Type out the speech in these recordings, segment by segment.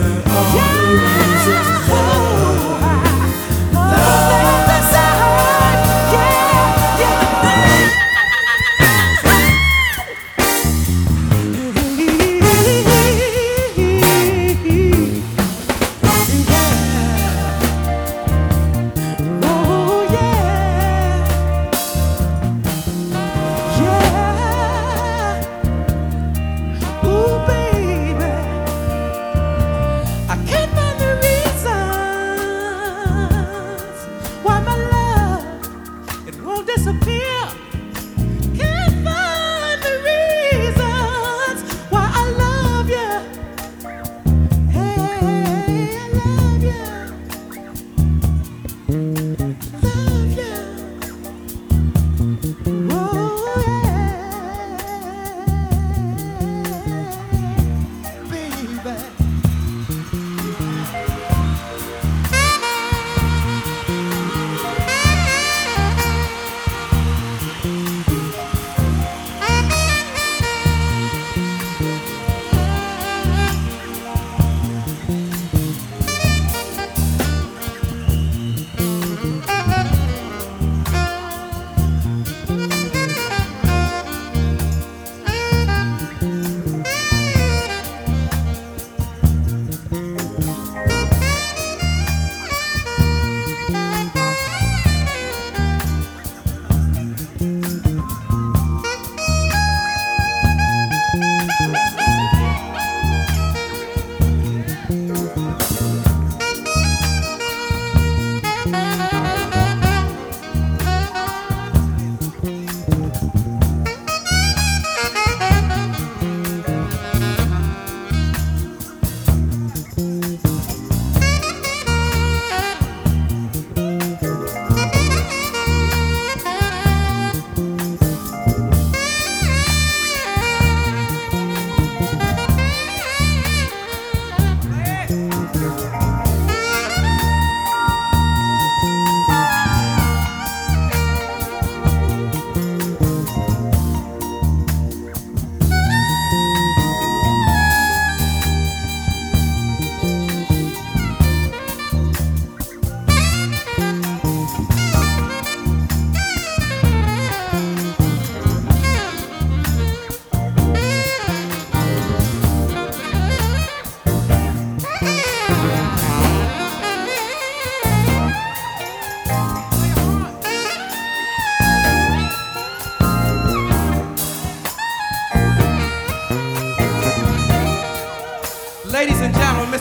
Oh,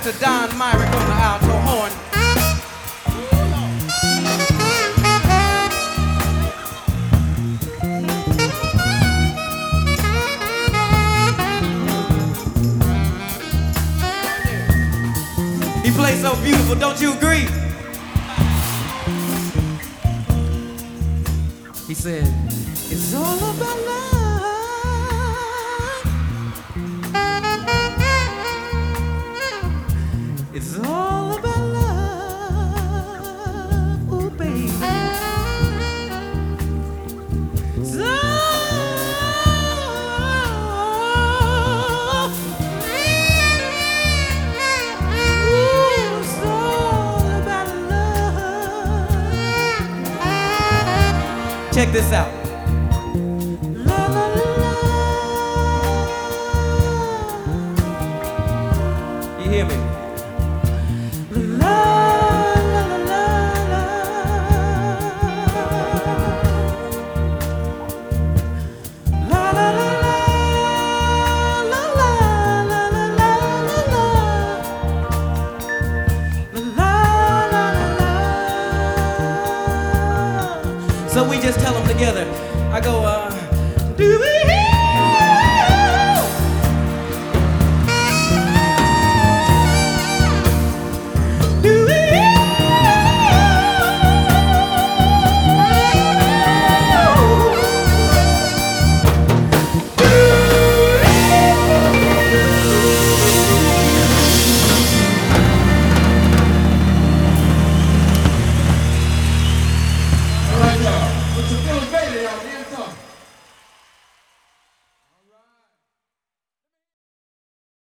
to Don Myrick on the alto horn. He plays so beautiful, don't you agree? He said, Check this out. You hear me? So we just tell them together. I go, uh, do we